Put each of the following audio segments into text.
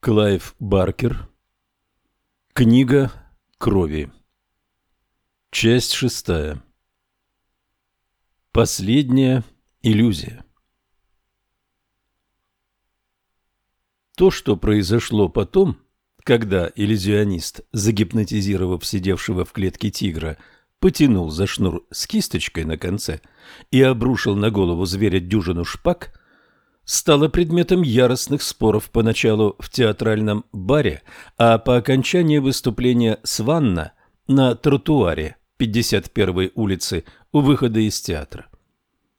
Клайв Баркер. Книга крови. Часть шестая. Последняя иллюзия. То, что произошло потом, когда иллюзионист, загипнотизировав сидевшего в клетке тигра, потянул за шнур с кисточкой на конце и обрушил на голову зверя дюжину шпаг, стало предметом яростных споров поначалу в театральном баре, а по окончании выступления Сванна на тротуаре 51-й улицы у выхода из театра.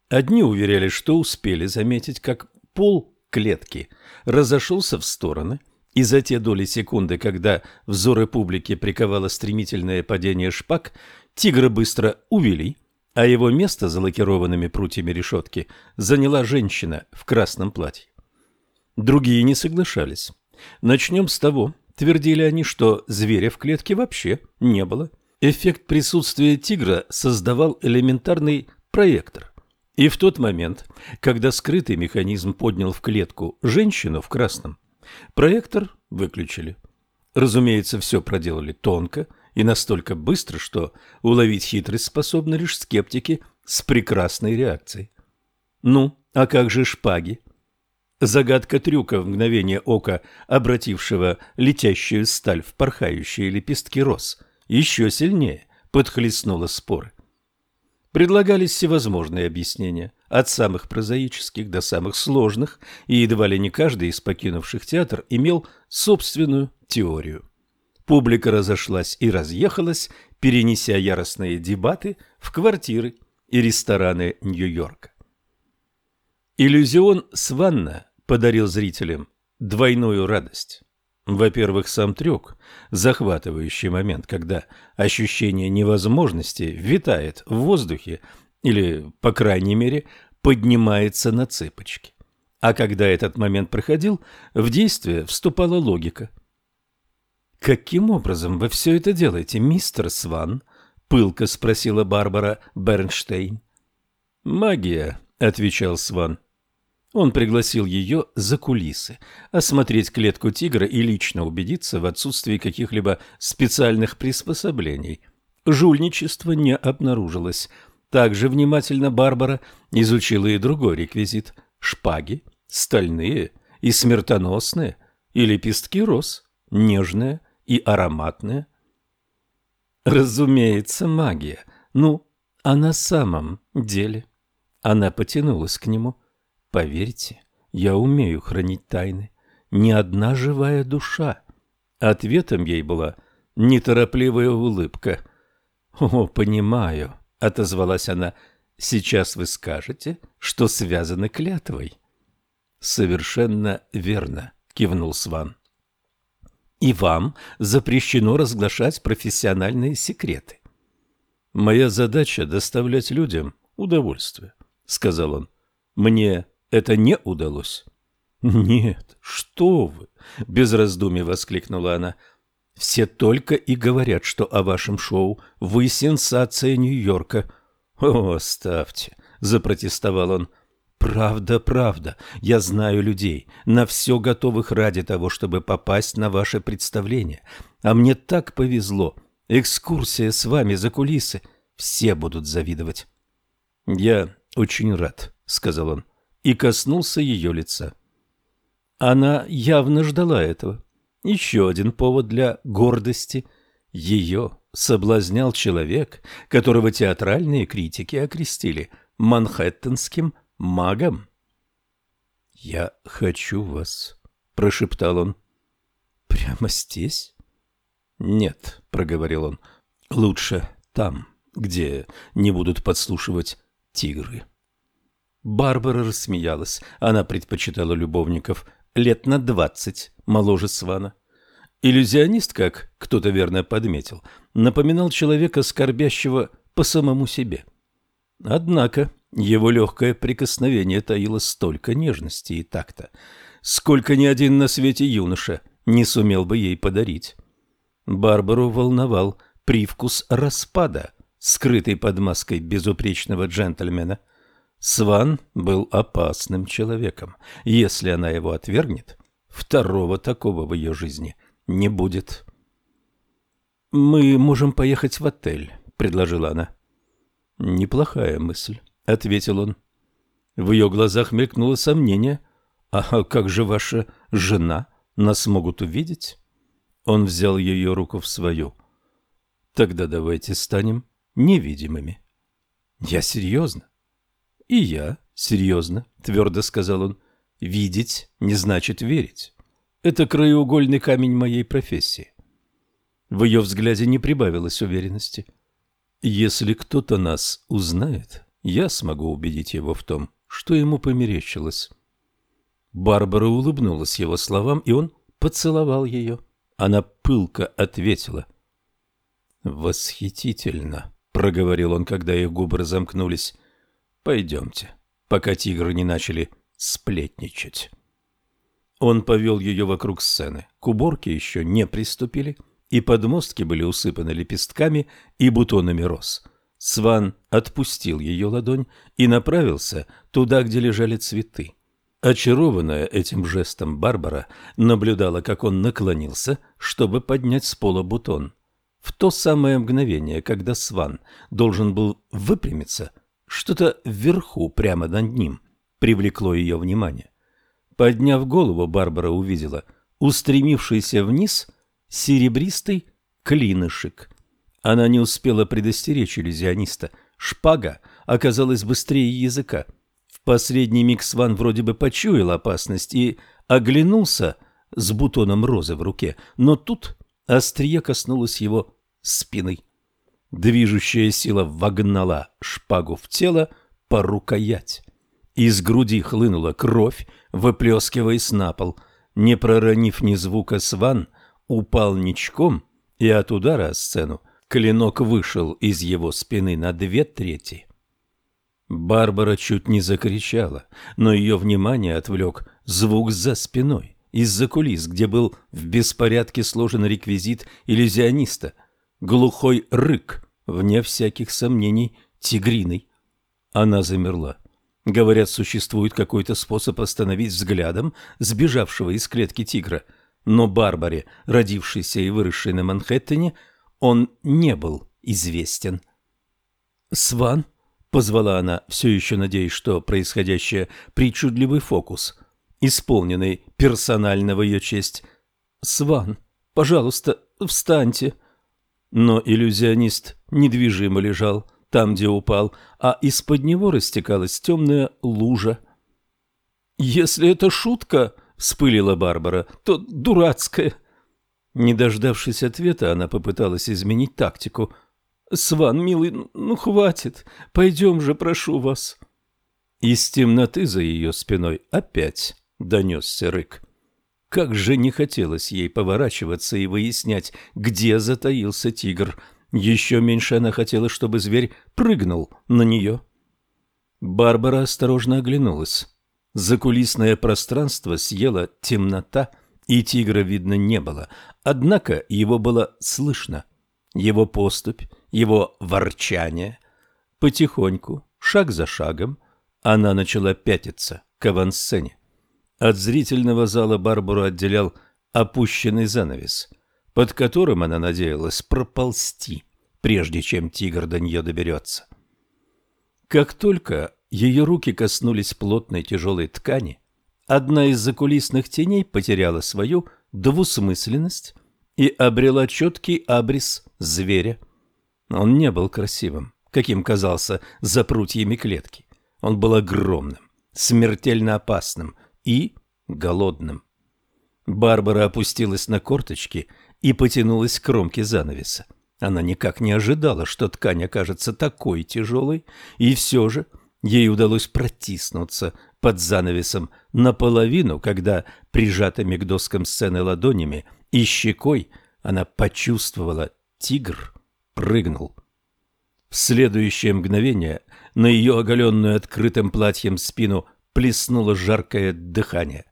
Одни уверяли, что успели заметить, как пол клетки разошелся в стороны, и за те доли секунды, когда взоры публики приковало стремительное падение шпаг, тигра быстро увели – а его место за лакированными прутьями решетки заняла женщина в красном платье. Другие не соглашались. Начнем с того, твердили они, что зверя в клетке вообще не было. Эффект присутствия тигра создавал элементарный проектор. И в тот момент, когда скрытый механизм поднял в клетку женщину в красном, проектор выключили. Разумеется, все проделали тонко – и настолько быстро, что уловить хитрость способны лишь скептики с прекрасной реакцией. Ну, а как же шпаги? Загадка трюка в мгновение ока, обратившего летящую сталь в порхающие лепестки роз, еще сильнее подхлестнула споры. Предлагались всевозможные объяснения, от самых прозаических до самых сложных, и едва ли не каждый из покинувших театр имел собственную теорию. Публика разошлась и разъехалась, перенеся яростные дебаты в квартиры и рестораны Нью-Йорка. Иллюзион Сванна подарил зрителям двойную радость. Во-первых, сам трюк, захватывающий момент, когда ощущение невозможности витает в воздухе или, по крайней мере, поднимается на цыпочки. А когда этот момент проходил, в действие вступала логика. «Каким образом вы все это делаете, мистер Сван?» — пылко спросила Барбара Бернштейн. «Магия», — отвечал Сван. Он пригласил ее за кулисы, осмотреть клетку тигра и лично убедиться в отсутствии каких-либо специальных приспособлений. Жульничество не обнаружилось. Также внимательно Барбара изучила и другой реквизит – шпаги, стальные и смертоносные, и лепестки роз, нежные – и ароматное? Разумеется, магия. Ну, а на самом деле? Она потянулась к нему. Поверьте, я умею хранить тайны. Ни одна живая душа. Ответом ей была неторопливая улыбка. «О, понимаю», — отозвалась она, — «сейчас вы скажете, что связаны клятвой». «Совершенно верно», — кивнул Сван и вам запрещено разглашать профессиональные секреты. Моя задача доставлять людям удовольствие, сказал он. Мне это не удалось. Нет, что вы? без раздумий воскликнула она. Все только и говорят, что о вашем шоу вы сенсация Нью-Йорка. О, оставьте, запротестовал он. Правда, правда. Я знаю людей, на все готовых ради того, чтобы попасть на ваше представление. А мне так повезло. Экскурсия с вами за кулисы. Все будут завидовать. Я очень рад, сказал он и коснулся ее лица. Она явно ждала этого. Еще один повод для гордости. Ее соблазнял человек, которого театральные критики окрестили манхэттенским магом? «Я хочу вас», — прошептал он. «Прямо здесь?» «Нет», — проговорил он, — «лучше там, где не будут подслушивать тигры». Барбара рассмеялась. Она предпочитала любовников лет на двадцать моложе Свана. Иллюзионист, как кто-то верно подметил, напоминал человека, скорбящего по самому себе. Однако его легкое прикосновение таило столько нежности и такта, сколько ни один на свете юноша не сумел бы ей подарить. Барбару волновал привкус распада, скрытый под маской безупречного джентльмена. Сван был опасным человеком. Если она его отвергнет, Второго такого в ее жизни не будет. «Мы можем поехать в отель», — предложила она. «Неплохая мысль», — ответил он. В ее глазах мелькнуло сомнение. «А как же ваша жена? Нас могут увидеть?» Он взял ее руку в свою. «Тогда давайте станем невидимыми». «Я серьезно?» «И я серьезно», — твердо сказал он. «Видеть не значит верить. Это краеугольный камень моей профессии». В ее взгляде не прибавилось уверенности. «Если кто-то нас узнает, я смогу убедить его в том, что ему померещилось». Барбара улыбнулась его словам, и он поцеловал ее. Она пылко ответила. «Восхитительно», — проговорил он, когда их губы разомкнулись. «Пойдемте, пока тигры не начали сплетничать». Он повел ее вокруг сцены. К уборке еще не приступили, и подмостки были усыпаны лепестками и бутонами роз. Сван отпустил ее ладонь и направился туда, где лежали цветы. Очарованная этим жестом Барбара наблюдала, как он наклонился, чтобы поднять с пола бутон. В то самое мгновение, когда Сван должен был выпрямиться, что-то вверху, прямо над ним, привлекло ее внимание. Подняв голову, Барбара увидела устремившийся вниз серебристый клинышек. Она не успела предостеречь иллюзиониста. Шпага оказалась быстрее языка — последний миг Сван вроде бы почуял опасность и оглянулся с бутоном розы в руке, но тут острие коснулось его спины. Движущая сила вогнала шпагу в тело по рукоять. Из груди хлынула кровь, выплескиваясь на пол. Не проронив ни звука, Сван упал ничком, и от удара о сцену клинок вышел из его спины на две трети. Барбара чуть не закричала, но ее внимание отвлек звук за спиной, из-за кулис, где был в беспорядке сложен реквизит иллюзиониста. Глухой рык, вне всяких сомнений, тигриный. Она замерла. Говорят, существует какой-то способ остановить взглядом сбежавшего из клетки тигра. Но Барбаре, родившейся и выросшей на Манхэттене, он не был известен. «Сван?» — позвала она, все еще надеясь, что происходящее — причудливый фокус, исполненный персонально в ее честь. «Сван, пожалуйста, встаньте!» Но иллюзионист недвижимо лежал там, где упал, а из-под него растекалась темная лужа. «Если это шутка, — вспылила Барбара, — то дурацкая». Не дождавшись ответа, она попыталась изменить тактику — Сван, милый, ну хватит, пойдем же, прошу вас. Из темноты за ее спиной опять донесся рык. Как же не хотелось ей поворачиваться и выяснять, где затаился тигр. Еще меньше она хотела, чтобы зверь прыгнул на нее. Барбара осторожно оглянулась. Закулисное пространство съела темнота, и тигра видно не было, однако его было слышно. Его поступь его ворчание. Потихоньку, шаг за шагом, она начала пятиться к авансцене. От зрительного зала Барбару отделял опущенный занавес, под которым она надеялась проползти, прежде чем тигр до нее доберется. Как только ее руки коснулись плотной тяжелой ткани, одна из закулисных теней потеряла свою двусмысленность и обрела четкий абрис зверя – он не был красивым, каким казался за прутьями клетки. Он был огромным, смертельно опасным и голодным. Барбара опустилась на корточки и потянулась к кромке занавеса. Она никак не ожидала, что ткань окажется такой тяжелой, и все же ей удалось протиснуться под занавесом наполовину, когда, прижатыми к доскам сцены ладонями и щекой, она почувствовала тигр прыгнул. В следующее мгновение на ее оголенную открытым платьем спину плеснуло жаркое дыхание.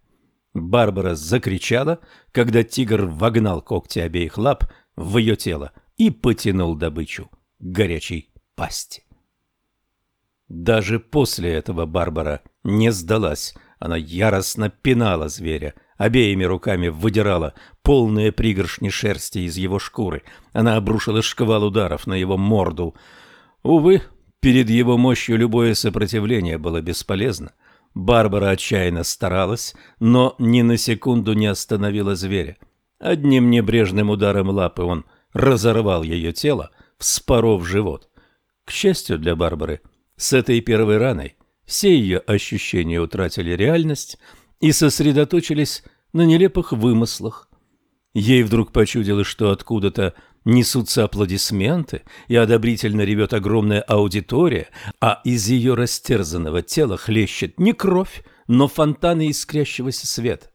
Барбара закричала, когда тигр вогнал когти обеих лап в ее тело и потянул добычу горячей пасти. Даже после этого Барбара не сдалась. Она яростно пинала зверя, обеими руками выдирала полные пригоршни шерсти из его шкуры. Она обрушила шквал ударов на его морду. Увы, перед его мощью любое сопротивление было бесполезно. Барбара отчаянно старалась, но ни на секунду не остановила зверя. Одним небрежным ударом лапы он разорвал ее тело, вспоров живот. К счастью для Барбары, с этой первой раной все ее ощущения утратили реальность и сосредоточились на нелепых вымыслах. Ей вдруг почудилось, что откуда-то несутся аплодисменты и одобрительно ревет огромная аудитория, а из ее растерзанного тела хлещет не кровь, но фонтаны искрящегося света.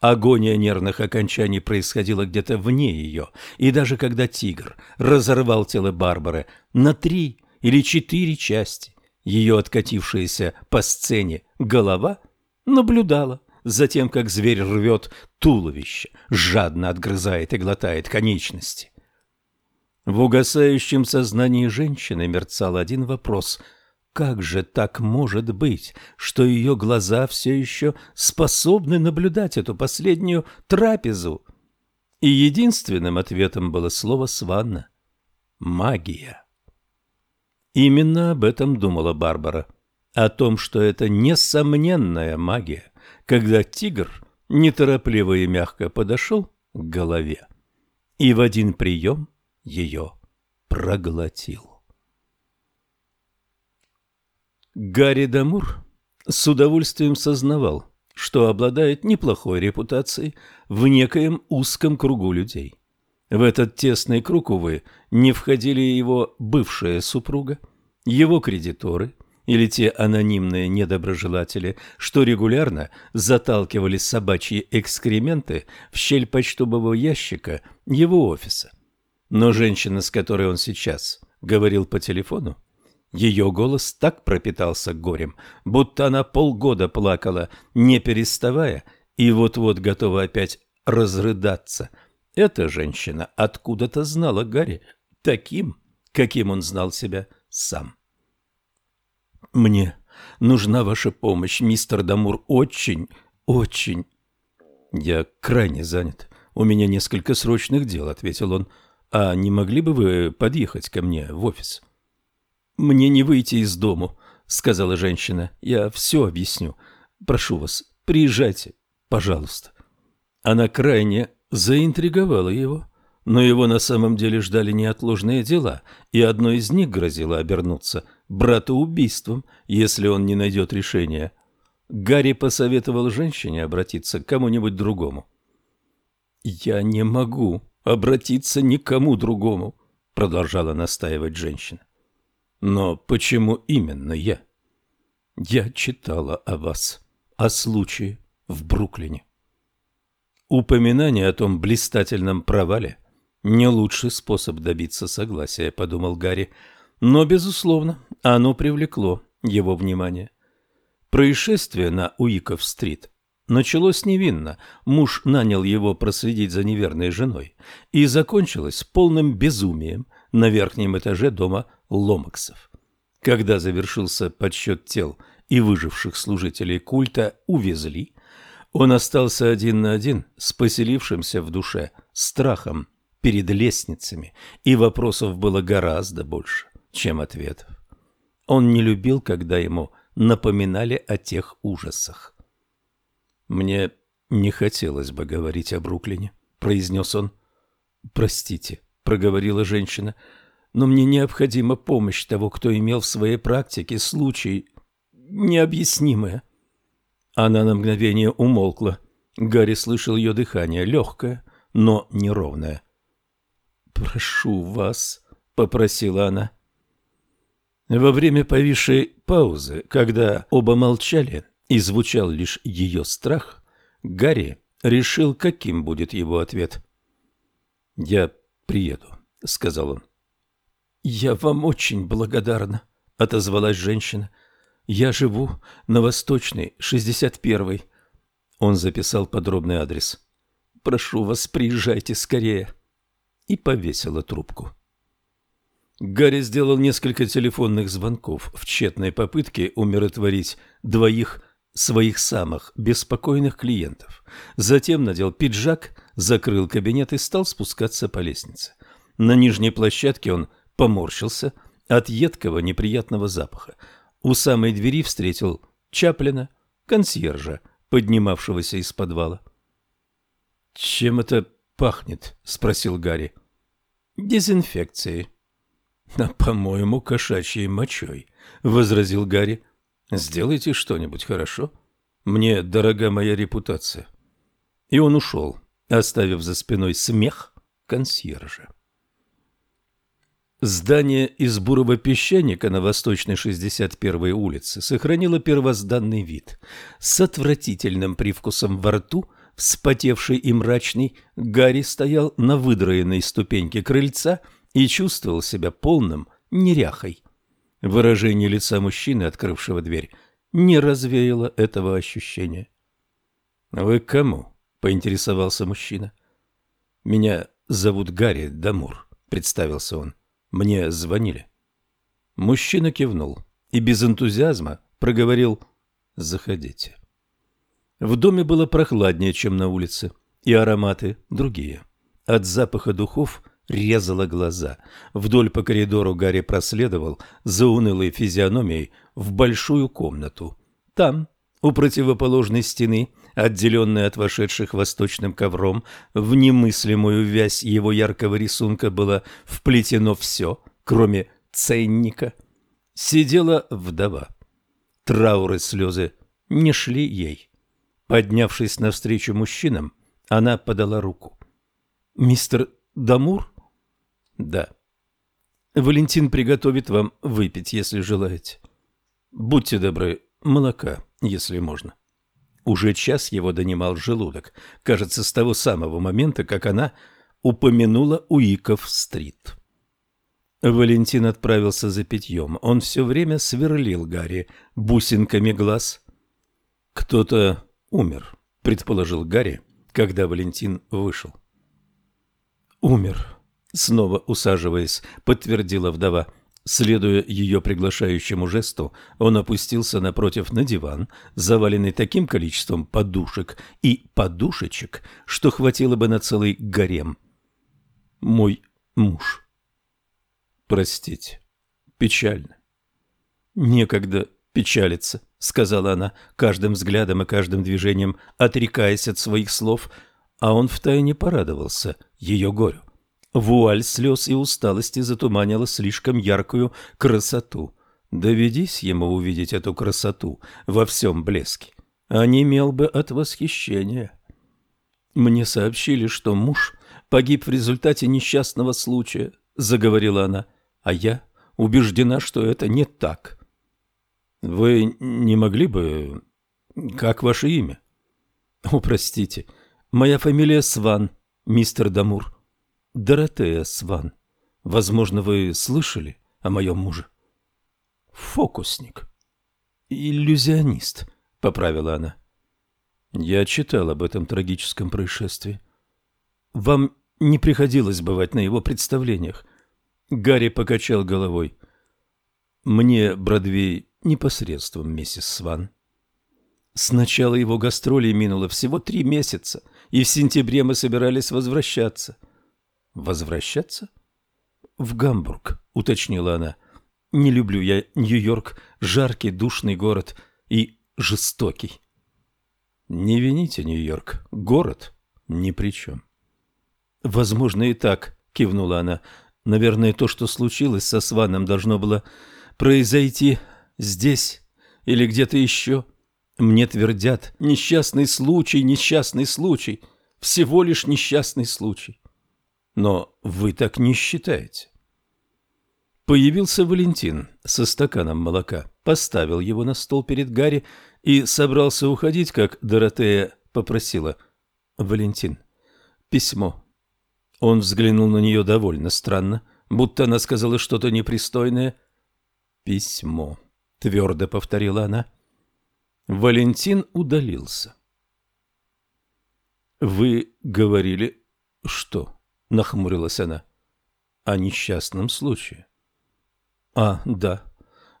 Агония нервных окончаний происходила где-то вне ее, и даже когда тигр разорвал тело Барбары на три или четыре части, ее откатившаяся по сцене голова наблюдала за тем, как зверь рвет туловище, жадно отгрызает и глотает конечности. В угасающем сознании женщины мерцал один вопрос – как же так может быть, что ее глаза все еще способны наблюдать эту последнюю трапезу? И единственным ответом было слово «сванна» — магия. Именно об этом думала Барбара. О том, что это несомненная магия, когда тигр неторопливо и мягко подошел к голове и в один прием ее проглотил. Гарри Дамур с удовольствием сознавал, что обладает неплохой репутацией в некоем узком кругу людей. В этот тесный круг, увы, не входили его бывшая супруга, его кредиторы или те анонимные недоброжелатели, что регулярно заталкивали собачьи экскременты в щель почтового ящика его офиса. Но женщина, с которой он сейчас говорил по телефону, ее голос так пропитался горем, будто она полгода плакала, не переставая, и вот-вот готова опять разрыдаться. Эта женщина откуда-то знала Гарри таким, каким он знал себя сам. «Мне нужна ваша помощь, мистер Дамур, очень, очень...» «Я крайне занят. У меня несколько срочных дел», — ответил он. «А не могли бы вы подъехать ко мне в офис?» «Мне не выйти из дому», — сказала женщина. «Я все объясню. Прошу вас, приезжайте, пожалуйста». Она крайне заинтриговала его, но его на самом деле ждали неотложные дела, и одно из них грозило обернуться братоубийством, если он не найдет решения. Гарри посоветовал женщине обратиться к кому-нибудь другому. «Я не могу обратиться ни к кому другому», — продолжала настаивать женщина. Но почему именно я? Я читала о вас, о случае в Бруклине. Упоминание о том блистательном провале не лучший способ добиться согласия, подумал Гарри, но, безусловно, оно привлекло его внимание. Происшествие на Уиков-стрит началось невинно, муж нанял его проследить за неверной женой, и закончилось полным безумием на верхнем этаже дома Ломаксов. Когда завершился подсчет тел и выживших служителей культа увезли, он остался один на один с поселившимся в душе страхом перед лестницами, и вопросов было гораздо больше, чем ответов. Он не любил, когда ему напоминали о тех ужасах. «Мне не хотелось бы говорить о Бруклине», — произнес он. «Простите», — проговорила женщина, — но мне необходима помощь того, кто имел в своей практике случай необъяснимое. Она на мгновение умолкла. Гарри слышал ее дыхание, легкое, но неровное. «Прошу вас», — попросила она. Во время повисшей паузы, когда оба молчали и звучал лишь ее страх, Гарри решил, каким будет его ответ. «Я приеду», — сказал он. «Я вам очень благодарна», — отозвалась женщина. «Я живу на Восточной, 61-й». Он записал подробный адрес. «Прошу вас, приезжайте скорее». И повесила трубку. Гарри сделал несколько телефонных звонков в тщетной попытке умиротворить двоих своих самых беспокойных клиентов. Затем надел пиджак, закрыл кабинет и стал спускаться по лестнице. На нижней площадке он поморщился от едкого неприятного запаха. У самой двери встретил Чаплина, консьержа, поднимавшегося из подвала. «Чем это пахнет?» — спросил Гарри. «Дезинфекцией». «А, по-моему, кошачьей мочой», — возразил Гарри. «Сделайте что-нибудь, хорошо? Мне дорога моя репутация». И он ушел, оставив за спиной смех консьержа. Здание из бурого песчаника на восточной 61-й улице сохранило первозданный вид. С отвратительным привкусом во рту, вспотевший и мрачный, Гарри стоял на выдроенной ступеньке крыльца и чувствовал себя полным неряхой. Выражение лица мужчины, открывшего дверь, не развеяло этого ощущения. «Вы к кому?» — поинтересовался мужчина. «Меня зовут Гарри Дамур», — представился он. «Мне звонили». Мужчина кивнул и без энтузиазма проговорил «Заходите». В доме было прохладнее, чем на улице, и ароматы другие. От запаха духов резало глаза. Вдоль по коридору Гарри проследовал за унылой физиономией в большую комнату. Там, у противоположной стены, отделенной от вошедших восточным ковром, в немыслимую вязь его яркого рисунка было вплетено все, кроме ценника. Сидела вдова. Трауры слезы не шли ей. Поднявшись навстречу мужчинам, она подала руку. «Мистер Дамур?» Да. Валентин приготовит вам выпить, если желаете. Будьте добры, молока, если можно. Уже час его донимал желудок, кажется, с того самого момента, как она упомянула Уиков-стрит. Валентин отправился за питьем. Он все время сверлил Гарри бусинками глаз. «Кто-то умер», — предположил Гарри, когда Валентин вышел. «Умер», Снова усаживаясь, подтвердила вдова. Следуя ее приглашающему жесту, он опустился напротив на диван, заваленный таким количеством подушек и подушечек, что хватило бы на целый гарем. «Мой муж». «Простите, печально». «Некогда печалиться», — сказала она, каждым взглядом и каждым движением отрекаясь от своих слов, а он втайне порадовался ее горю. Вуаль слез и усталости затуманила слишком яркую красоту. Доведись ему увидеть эту красоту во всем блеске, онемел бы от восхищения. «Мне сообщили, что муж погиб в результате несчастного случая», — заговорила она, — «а я убеждена, что это не так». «Вы не могли бы... Как ваше имя?» «О, простите, моя фамилия Сван, мистер Дамур». Доротея Сван. Возможно, вы слышали о моем муже? Фокусник. Иллюзионист, поправила она. Я читал об этом трагическом происшествии. Вам не приходилось бывать на его представлениях. Гарри покачал головой. Мне Бродвей непосредством, миссис Сван. С начала его гастролей минуло всего три месяца, и в сентябре мы собирались возвращаться — Возвращаться? В Гамбург, уточнила она. Не люблю я Нью-Йорк, жаркий, душный город и жестокий. Не вините Нью-Йорк, город ни при чем. Возможно и так, кивнула она. Наверное, то, что случилось со Сваном, должно было произойти здесь или где-то еще. Мне твердят, несчастный случай, несчастный случай, всего лишь несчастный случай. Но вы так не считаете. Появился Валентин со стаканом молока, поставил его на стол перед Гарри и собрался уходить, как Доротея попросила. «Валентин, письмо». Он взглянул на нее довольно странно, будто она сказала что-то непристойное. «Письмо», — твердо повторила она. Валентин удалился. «Вы говорили, что?» — нахмурилась она. — О несчастном случае. — А, да.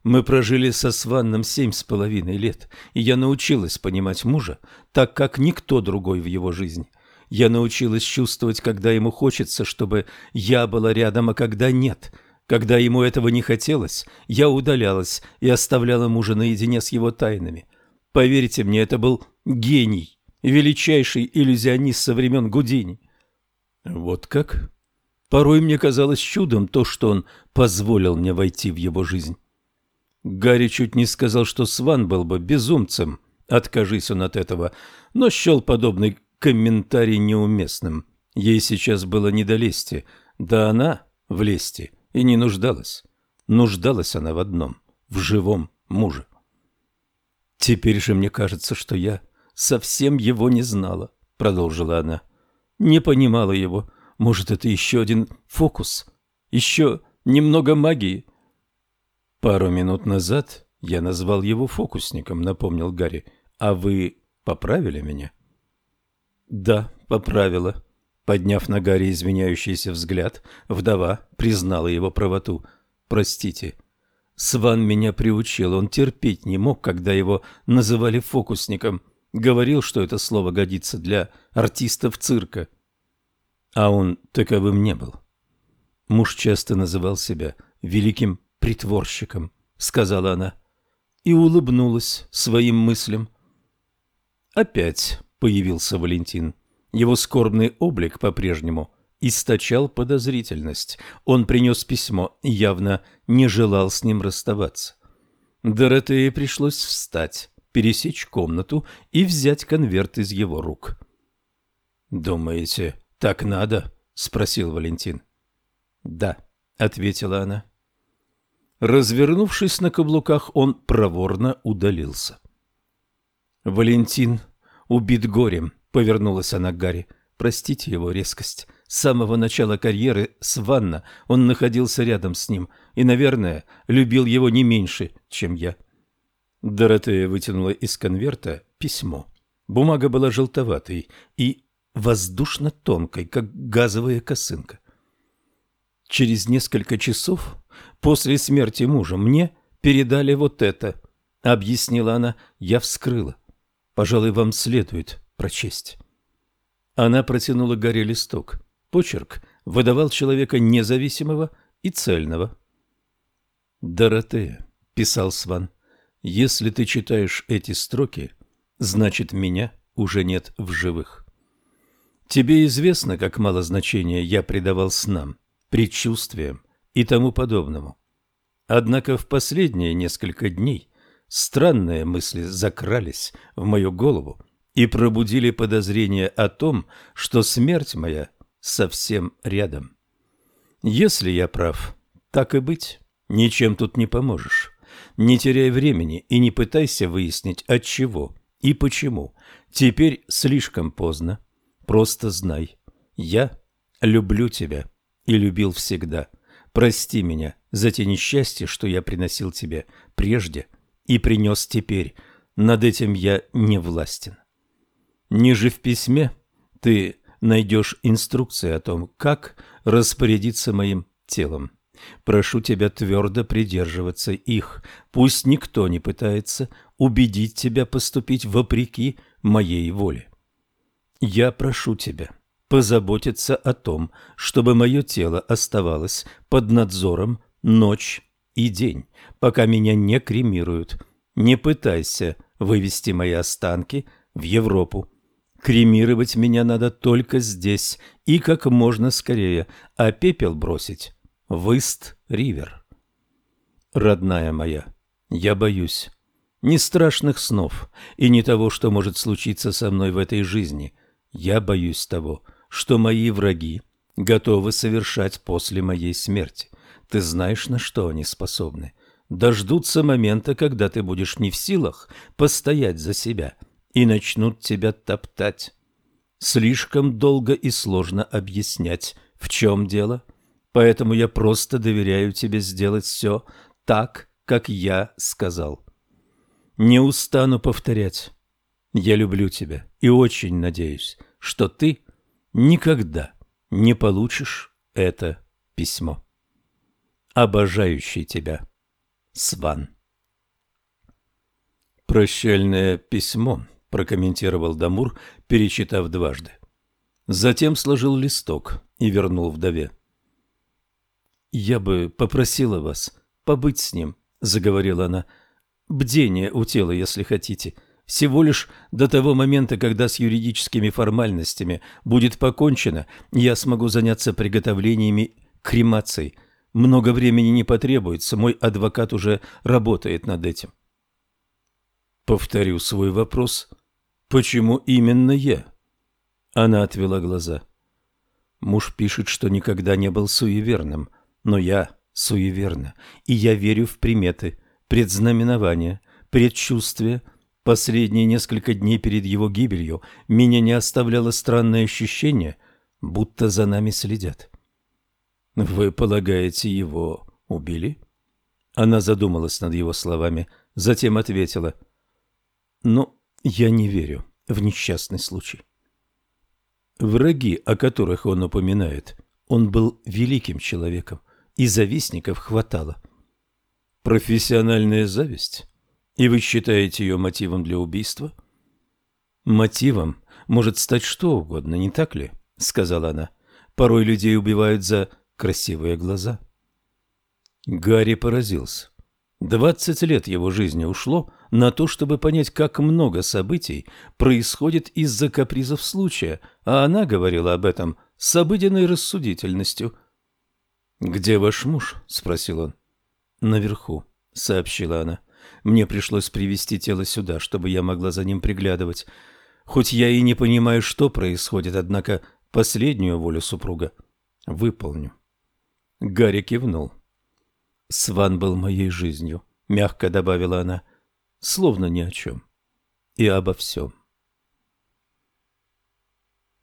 Мы прожили со Сванном семь с половиной лет, и я научилась понимать мужа, так как никто другой в его жизни. Я научилась чувствовать, когда ему хочется, чтобы я была рядом, а когда нет. Когда ему этого не хотелось, я удалялась и оставляла мужа наедине с его тайнами. Поверьте мне, это был гений, величайший иллюзионист со времен Гудини. Вот как? Порой мне казалось чудом то, что он позволил мне войти в его жизнь. Гарри чуть не сказал, что Сван был бы безумцем, откажись он от этого, но счел подобный комментарий неуместным. Ей сейчас было не до лести, да она в лести и не нуждалась. Нуждалась она в одном – в живом муже. «Теперь же мне кажется, что я совсем его не знала», – продолжила она. «Не понимала его. Может, это еще один фокус? Еще немного магии?» «Пару минут назад я назвал его фокусником», – напомнил Гарри. «А вы поправили меня?» «Да, поправила». Подняв на Гарри извиняющийся взгляд, вдова признала его правоту. «Простите, Сван меня приучил, он терпеть не мог, когда его называли фокусником. Говорил, что это слово годится для артистов цирка. А он таковым не был. Муж часто называл себя великим притворщиком, сказала она, и улыбнулась своим мыслям. Опять появился Валентин. Его скорбный облик по-прежнему источал подозрительность. Он принес письмо и явно не желал с ним расставаться. Доротее пришлось встать, пересечь комнату и взять конверт из его рук. «Думаете, так надо?» — спросил Валентин. «Да», — ответила она. Развернувшись на каблуках, он проворно удалился. «Валентин убит горем», — повернулась она к Гарри. «Простите его резкость. С самого начала карьеры Сванна он находился рядом с ним и, наверное, любил его не меньше, чем я. Доротея вытянула из конверта письмо. Бумага была желтоватой и воздушно-тонкой, как газовая косынка. Через несколько часов после смерти мужа мне передали вот это, объяснила она. Я вскрыла. Пожалуй, вам следует прочесть. Она протянула Гарри листок. Почерк выдавал человека независимого и цельного. «Доротея», — писал Сван, — «если ты читаешь эти строки, значит, меня уже нет в живых. Тебе известно, как мало значения я придавал снам, предчувствиям и тому подобному. Однако в последние несколько дней странные мысли закрались в мою голову и пробудили подозрение о том, что смерть моя — совсем рядом. Если я прав, так и быть, ничем тут не поможешь. Не теряй времени и не пытайся выяснить, от чего и почему. Теперь слишком поздно. Просто знай, я люблю тебя и любил всегда. Прости меня за те несчастья, что я приносил тебе прежде и принес теперь. Над этим я не властен. Ниже в письме ты найдешь инструкции о том, как распорядиться моим телом. Прошу тебя твердо придерживаться их. Пусть никто не пытается убедить тебя поступить вопреки моей воле. Я прошу тебя позаботиться о том, чтобы мое тело оставалось под надзором ночь и день, пока меня не кремируют. Не пытайся вывести мои останки в Европу. Кремировать меня надо только здесь и как можно скорее, а пепел бросить в Ист-Ривер. Родная моя, я боюсь не страшных снов и не того, что может случиться со мной в этой жизни. Я боюсь того, что мои враги готовы совершать после моей смерти. Ты знаешь, на что они способны. Дождутся момента, когда ты будешь не в силах постоять за себя – и начнут тебя топтать. Слишком долго и сложно объяснять, в чем дело, поэтому я просто доверяю тебе сделать все так, как я сказал. Не устану повторять. Я люблю тебя и очень надеюсь, что ты никогда не получишь это письмо. Обожающий тебя Сван. «Прощальное письмо», – прокомментировал Дамур, перечитав дважды. Затем сложил листок и вернул вдове. «Я бы попросила вас побыть с ним», — заговорила она. «Бдение у тела, если хотите. Всего лишь до того момента, когда с юридическими формальностями будет покончено, я смогу заняться приготовлениями кремации. Много времени не потребуется, мой адвокат уже работает над этим». Повторю свой вопрос. Почему именно я? Она отвела глаза. Муж пишет, что никогда не был суеверным, но я суеверна, и я верю в приметы, предзнаменования, предчувствия. Последние несколько дней перед его гибелью меня не оставляло странное ощущение, будто за нами следят. Вы полагаете, его убили? Она задумалась над его словами, затем ответила: "Но я не верю в несчастный случай. Враги, о которых он упоминает, он был великим человеком, и завистников хватало. Профессиональная зависть? И вы считаете ее мотивом для убийства? Мотивом может стать что угодно, не так ли? Сказала она. Порой людей убивают за красивые глаза. Гарри поразился. Двадцать лет его жизни ушло на то, чтобы понять, как много событий происходит из-за капризов случая, а она говорила об этом с обыденной рассудительностью. «Где ваш муж?» — спросил он. «Наверху», — сообщила она. «Мне пришлось привести тело сюда, чтобы я могла за ним приглядывать. Хоть я и не понимаю, что происходит, однако последнюю волю супруга выполню». Гарри кивнул. Сван был моей жизнью, мягко добавила она, словно ни о чем и обо всем.